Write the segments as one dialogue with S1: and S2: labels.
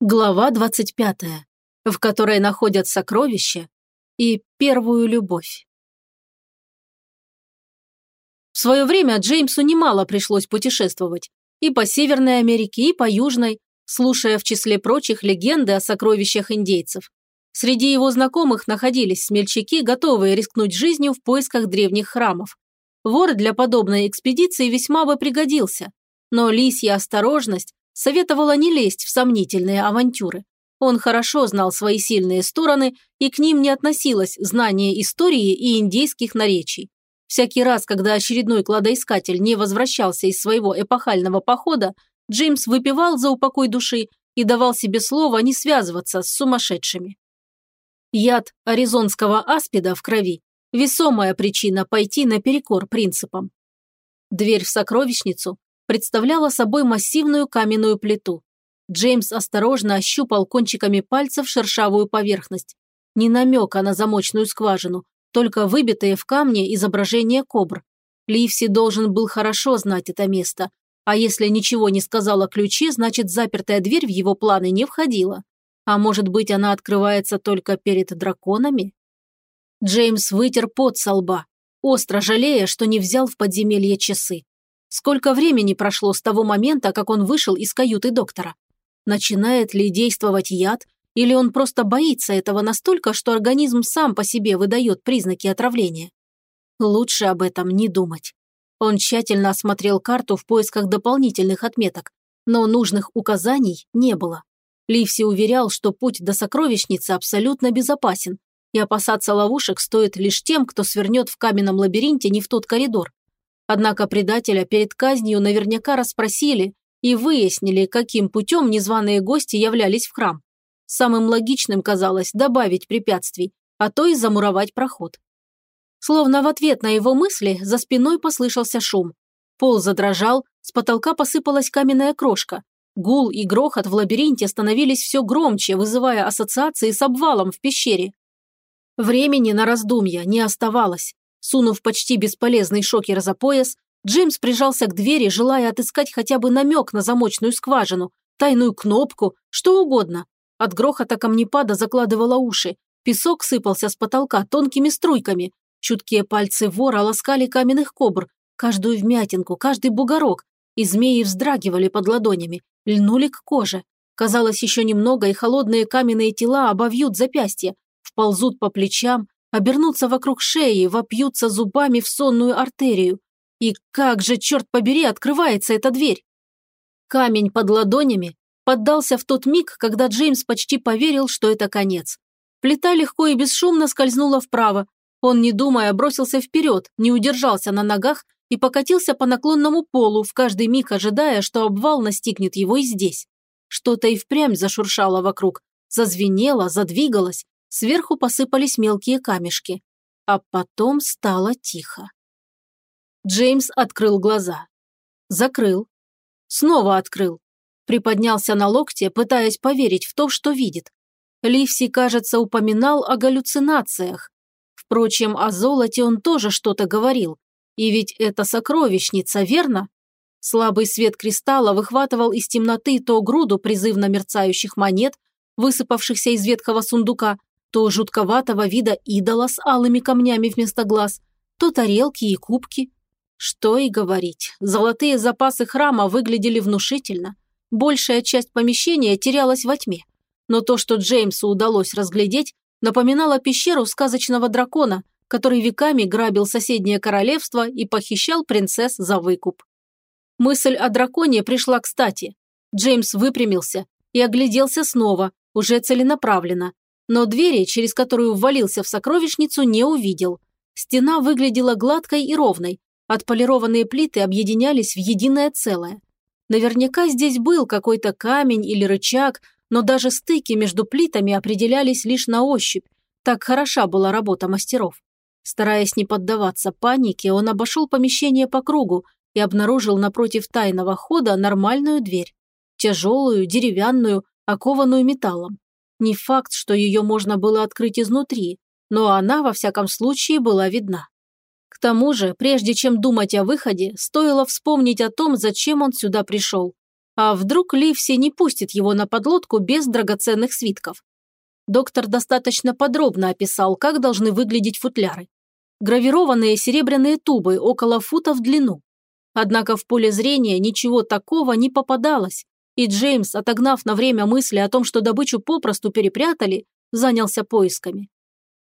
S1: Глава 25, в которой находят сокровища и первую любовь. В свое время Джеймсу немало пришлось путешествовать. И по Северной Америке, и по Южной, слушая в числе прочих легенды о сокровищах индейцев. Среди его знакомых находились смельчаки, готовые рискнуть жизнью в поисках древних храмов. Вор для подобной экспедиции весьма бы пригодился. Но лисья осторожность советовала не лезть в сомнительные авантюры. Он хорошо знал свои сильные стороны, и к ним не относилось знание истории и индейских наречий. Всякий раз, когда очередной кладоискатель не возвращался из своего эпохального похода, Джеймс выпивал за упокой души и давал себе слово не связываться с сумасшедшими. Яд аризонского аспида в крови – весомая причина пойти наперекор принципам. Дверь в сокровищницу представляла собой массивную каменную плиту. Джеймс осторожно ощупал кончиками пальцев шершавую поверхность. Ни намека на замочную скважину, только выбитые в камне изображения кобр. Ливси должен был хорошо знать это место, а если ничего не сказал о ключе, значит запертая дверь в его планы не входила. А может быть, она открывается только перед драконами? Джеймс вытер пот со лба, остро жалея, что не взял в подземелье часы. Сколько времени прошло с того момента, как он вышел из каюты доктора? Начинает ли действовать яд, или он просто боится этого настолько, что организм сам по себе выдает признаки отравления? Лучше об этом не думать. Он тщательно осмотрел карту в поисках дополнительных отметок, но нужных указаний не было. Ливси уверял, что путь до сокровищницы абсолютно безопасен, и опасаться ловушек стоит лишь тем, кто свернет в каменном лабиринте не в тот коридор. Однако предателя перед казнью наверняка расспросили и выяснили, каким путем незваные гости являлись в храм. Самым логичным казалось добавить препятствий, а то и замуровать проход. Словно в ответ на его мысли за спиной послышался шум. Пол задрожал, с потолка посыпалась каменная крошка. Гул и грохот в лабиринте становились все громче, вызывая ассоциации с обвалом в пещере. Времени на раздумья не оставалось. Сунув почти бесполезный шокер за пояс, Джеймс прижался к двери, желая отыскать хотя бы намек на замочную скважину, тайную кнопку, что угодно. От грохота камнепада закладывало уши, песок сыпался с потолка тонкими струйками, чуткие пальцы вора ласкали каменных кобр, каждую вмятинку, каждый бугорок, и змеи вздрагивали под ладонями, льнули к коже. Казалось, еще немного, и холодные каменные тела обовьют запястья, вползут по плечам, обернутся вокруг шеи, вопьются зубами в сонную артерию. И как же, черт побери, открывается эта дверь? Камень под ладонями поддался в тот миг, когда Джеймс почти поверил, что это конец. Плита легко и бесшумно скользнула вправо. Он, не думая, бросился вперед, не удержался на ногах и покатился по наклонному полу, в каждый миг ожидая, что обвал настигнет его и здесь. Что-то и впрямь зашуршало вокруг, зазвенело, задвигалось, Сверху посыпались мелкие камешки. А потом стало тихо. Джеймс открыл глаза. Закрыл. Снова открыл. Приподнялся на локте, пытаясь поверить в то, что видит. Ливси, кажется, упоминал о галлюцинациях. Впрочем, о золоте он тоже что-то говорил. И ведь это сокровищница, верно? Слабый свет кристалла выхватывал из темноты то груду призывно мерцающих монет, высыпавшихся из ветхого сундука, то жутковатого вида идола с алыми камнями вместо глаз, то тарелки и кубки. Что и говорить, золотые запасы храма выглядели внушительно. Большая часть помещения терялась во тьме. Но то, что Джеймсу удалось разглядеть, напоминало пещеру сказочного дракона, который веками грабил соседнее королевство и похищал принцесс за выкуп. Мысль о драконе пришла кстати. Джеймс выпрямился и огляделся снова, уже целенаправленно, но двери, через которую ввалился в сокровищницу, не увидел. Стена выглядела гладкой и ровной, отполированные плиты объединялись в единое целое. Наверняка здесь был какой-то камень или рычаг, но даже стыки между плитами определялись лишь на ощупь. Так хороша была работа мастеров. Стараясь не поддаваться панике, он обошел помещение по кругу и обнаружил напротив тайного хода нормальную дверь. Тяжелую, деревянную, окованную металлом. Не факт, что ее можно было открыть изнутри, но она, во всяком случае, была видна. К тому же, прежде чем думать о выходе, стоило вспомнить о том, зачем он сюда пришел. А вдруг Ливси не пустит его на подлодку без драгоценных свитков? Доктор достаточно подробно описал, как должны выглядеть футляры. Гравированные серебряные тубы около фута в длину. Однако в поле зрения ничего такого не попадалось, и Джеймс, отогнав на время мысли о том, что добычу попросту перепрятали, занялся поисками.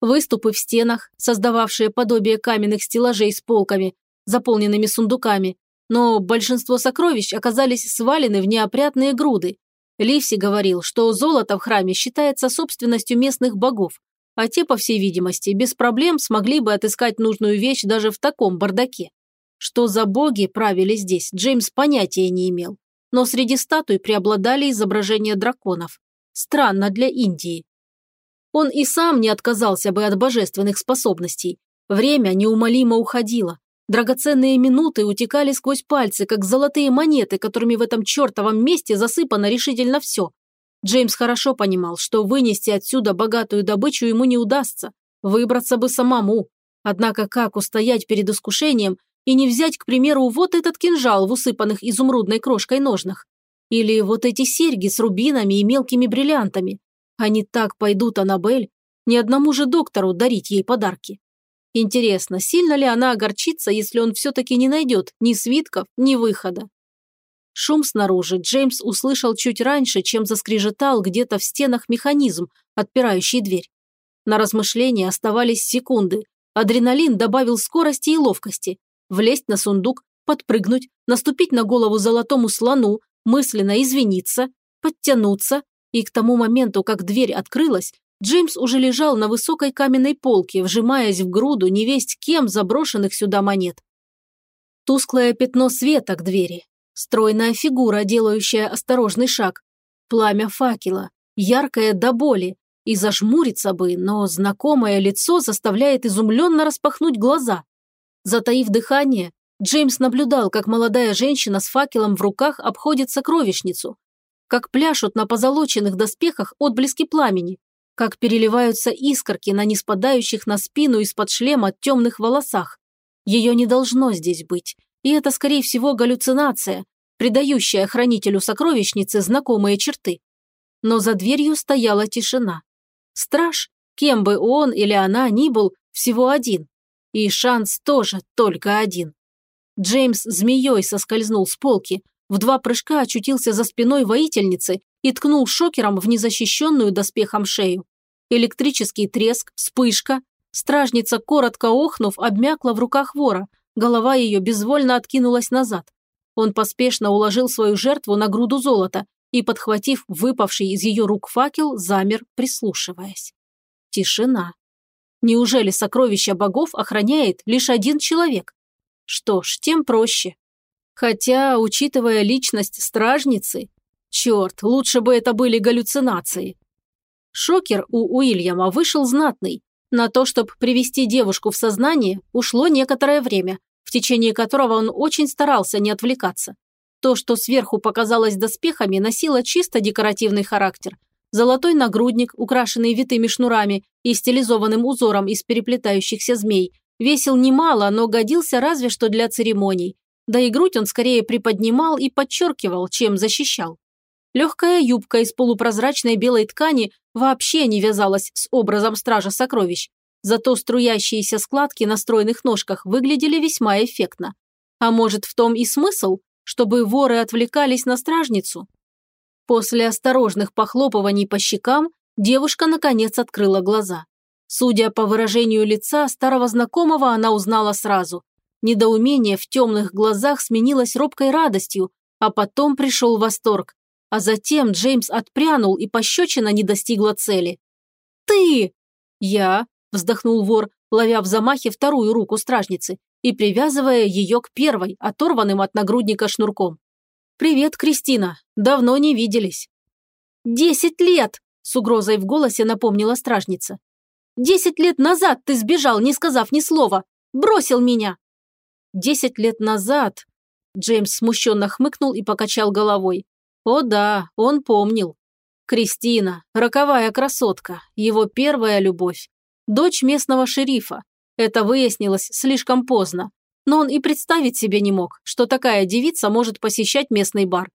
S1: Выступы в стенах, создававшие подобие каменных стеллажей с полками, заполненными сундуками, но большинство сокровищ оказались свалены в неопрятные груды. Ливси говорил, что золото в храме считается собственностью местных богов, а те, по всей видимости, без проблем смогли бы отыскать нужную вещь даже в таком бардаке. Что за боги правили здесь, Джеймс понятия не имел. Но среди статуй преобладали изображения драконов. Странно для Индии. Он и сам не отказался бы от божественных способностей. Время неумолимо уходило. Драгоценные минуты утекали сквозь пальцы, как золотые монеты, которыми в этом чертовом месте засыпано решительно все. Джеймс хорошо понимал, что вынести отсюда богатую добычу ему не удастся. Выбраться бы самому. Однако как устоять перед искушением и не взять, к примеру, вот этот кинжал в усыпанных изумрудной крошкой ножнах? Или вот эти серьги с рубинами и мелкими бриллиантами? Они так пойдут, Аннабель. Ни одному же доктору дарить ей подарки. Интересно, сильно ли она огорчится, если он все-таки не найдет ни свитков, ни выхода? Шум снаружи Джеймс услышал чуть раньше, чем заскрежетал где-то в стенах механизм, отпирающий дверь. На размышления оставались секунды. Адреналин добавил скорости и ловкости. Влезть на сундук, подпрыгнуть, наступить на голову золотому слону, мысленно извиниться, подтянуться, и к тому моменту, как дверь открылась, Джеймс уже лежал на высокой каменной полке, вжимаясь в груду невесть кем заброшенных сюда монет. Тусклое пятно света к двери, стройная фигура, делающая осторожный шаг, пламя факела, яркое до боли, и зажмуриться бы, но знакомое лицо заставляет изумленно распахнуть глаза. Затаив дыхание, Джеймс наблюдал, как молодая женщина с факелом в руках обходит сокровищницу, как пляшут на позолоченных доспехах отблески пламени, как переливаются искорки на неспадающих на спину из-под шлема темных волосах. Ее не должно здесь быть, и это, скорее всего, галлюцинация, придающая хранителю сокровищницы знакомые черты. Но за дверью стояла тишина. Страж, кем бы он или она ни был, всего один. И шанс тоже только один. Джеймс змеей соскользнул с полки, в два прыжка очутился за спиной воительницы и ткнул шокером в незащищенную доспехом шею. Электрический треск, вспышка. Стражница, коротко охнув, обмякла в руках вора. Голова ее безвольно откинулась назад. Он поспешно уложил свою жертву на груду золота и, подхватив выпавший из ее рук факел, замер, прислушиваясь. Тишина. Неужели сокровища богов охраняет лишь один человек? Что ж, тем проще. Хотя, учитывая личность стражницы, черт, лучше бы это были галлюцинации. Шокер у Уильяма вышел знатный. На то, чтобы привести девушку в сознание, ушло некоторое время, в течение которого он очень старался не отвлекаться. То, что сверху показалось доспехами, носило чисто декоративный характер. Золотой нагрудник, украшенный витыми шнурами и стилизованным узором из переплетающихся змей, весил немало, но годился разве что для церемоний. Да и грудь он скорее приподнимал и подчеркивал, чем защищал. Легкая юбка из полупрозрачной белой ткани вообще не вязалась с образом стража сокровищ, зато струящиеся складки на стройных ножках выглядели весьма эффектно. А может, в том и смысл, чтобы воры отвлекались на стражницу? После осторожных похлопываний по щекам девушка наконец открыла глаза. Судя по выражению лица старого знакомого, она узнала сразу. Недоумение в темных глазах сменилось робкой радостью, а потом пришел восторг. А затем Джеймс отпрянул, и пощечина не достигла цели. «Ты!» «Я», – вздохнул вор, ловя в замахе вторую руку стражницы и привязывая ее к первой, оторванным от нагрудника шнурком. «Привет, Кристина. Давно не виделись». «Десять лет!» – с угрозой в голосе напомнила стражница. «Десять лет назад ты сбежал, не сказав ни слова. Бросил меня!» «Десять лет назад...» Джеймс смущенно хмыкнул и покачал головой. О да, он помнил. Кристина, роковая красотка, его первая любовь. Дочь местного шерифа. Это выяснилось слишком поздно. Но он и представить себе не мог, что такая девица может посещать местный бар.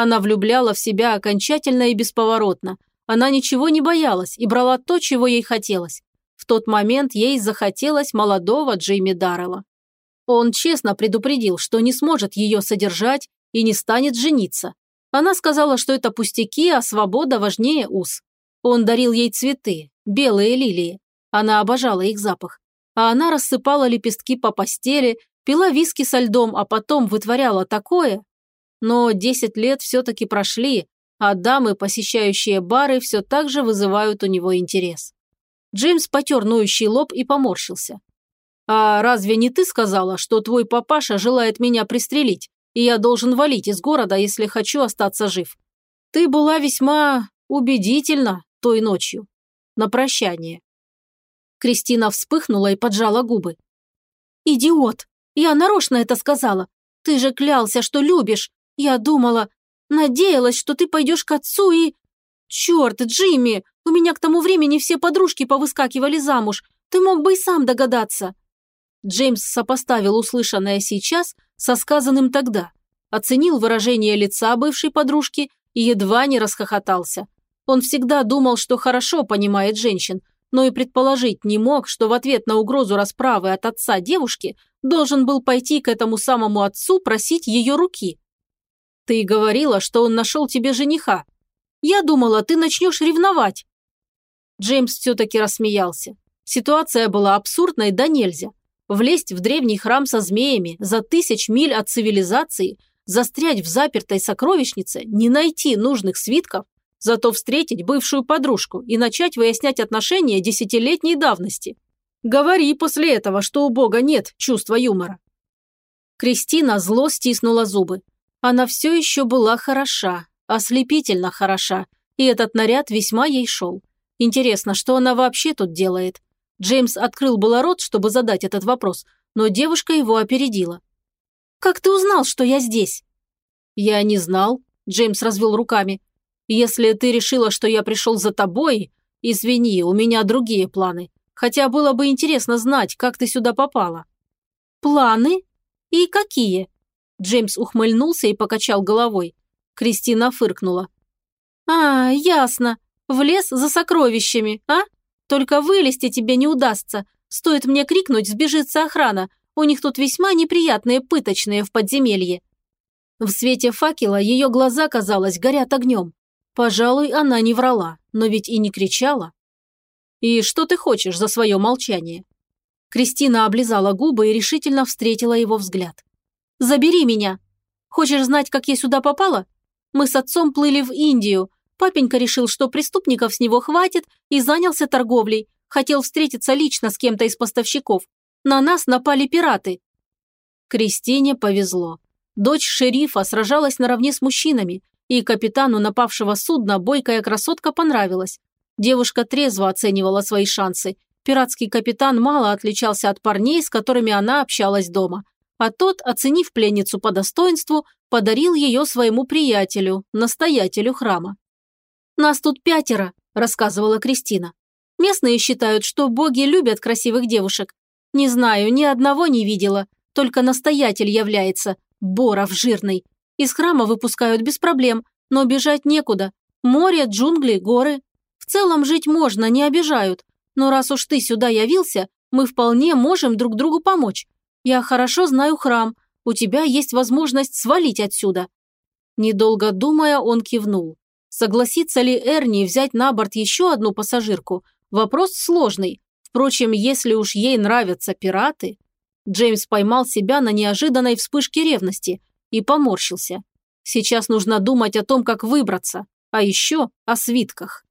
S1: Она влюбляла в себя окончательно и бесповоротно. Она ничего не боялась и брала то, чего ей хотелось. В тот момент ей захотелось молодого Джейми Даррелла. Он честно предупредил, что не сможет ее содержать и не станет жениться. Она сказала, что это пустяки, а свобода важнее уз. Он дарил ей цветы, белые лилии. Она обожала их запах. А она рассыпала лепестки по постели, пила виски со льдом, а потом вытворяла такое, но 10 лет все-таки прошли, а дамы, посещающие бары, все так же вызывают у него интерес. Джеймс потер ноющий лоб и поморщился. «А разве не ты сказала, что твой папаша желает меня пристрелить, и я должен валить из города, если хочу остаться жив? Ты была весьма убедительна той ночью. На прощание». Кристина вспыхнула и поджала губы. «Идиот! Я нарочно это сказала. Ты же клялся, что любишь. Я думала, надеялась, что ты пойдешь к отцу и... Черт, Джимми, у меня к тому времени все подружки повыскакивали замуж. Ты мог бы и сам догадаться. Джеймс сопоставил услышанное сейчас со сказанным тогда, оценил выражение лица бывшей подружки и едва не расхохотался. Он всегда думал, что хорошо понимает женщин, но и предположить не мог, что в ответ на угрозу расправы от отца девушки должен был пойти к этому самому отцу просить ее руки. Ты говорила, что он нашел тебе жениха. Я думала, ты начнешь ревновать». Джеймс все-таки рассмеялся. Ситуация была абсурдной да нельзя. Влезть в древний храм со змеями за тысяч миль от цивилизации, застрять в запертой сокровищнице, не найти нужных свитков, зато встретить бывшую подружку и начать выяснять отношения десятилетней давности. Говори после этого, что у Бога нет чувства юмора. Кристина зло стиснула зубы. Она все еще была хороша, ослепительно хороша, и этот наряд весьма ей шел. Интересно, что она вообще тут делает? Джеймс открыл было рот, чтобы задать этот вопрос, но девушка его опередила. «Как ты узнал, что я здесь?» «Я не знал», – Джеймс развел руками. «Если ты решила, что я пришел за тобой, извини, у меня другие планы. Хотя было бы интересно знать, как ты сюда попала». «Планы? И какие?» Джеймс ухмыльнулся и покачал головой. Кристина фыркнула. «А, ясно. В лес за сокровищами, а? Только вылезти тебе не удастся. Стоит мне крикнуть, сбежится охрана. У них тут весьма неприятные пыточные в подземелье». В свете факела ее глаза, казалось, горят огнем. Пожалуй, она не врала, но ведь и не кричала. «И что ты хочешь за свое молчание?» Кристина облизала губы и решительно встретила его взгляд. Забери меня. Хочешь знать, как я сюда попала? Мы с отцом плыли в Индию. Папенька решил, что преступников с него хватит и занялся торговлей. Хотел встретиться лично с кем-то из поставщиков. На нас напали пираты. Кристине повезло. Дочь шерифа сражалась наравне с мужчинами, и капитану напавшего судна бойкая красотка понравилась. Девушка трезво оценивала свои шансы. Пиратский капитан мало отличался от парней, с которыми она общалась дома а тот, оценив пленницу по достоинству, подарил ее своему приятелю, настоятелю храма. «Нас тут пятеро», – рассказывала Кристина. «Местные считают, что боги любят красивых девушек. Не знаю, ни одного не видела, только настоятель является, Боров жирный. Из храма выпускают без проблем, но бежать некуда. Море, джунгли, горы. В целом жить можно, не обижают. Но раз уж ты сюда явился, мы вполне можем друг другу помочь. Я хорошо знаю храм. У тебя есть возможность свалить отсюда». Недолго думая, он кивнул. Согласится ли Эрни взять на борт еще одну пассажирку? Вопрос сложный. Впрочем, если уж ей нравятся пираты... Джеймс поймал себя на неожиданной вспышке ревности и поморщился. Сейчас нужно думать о том, как выбраться, а еще о свитках.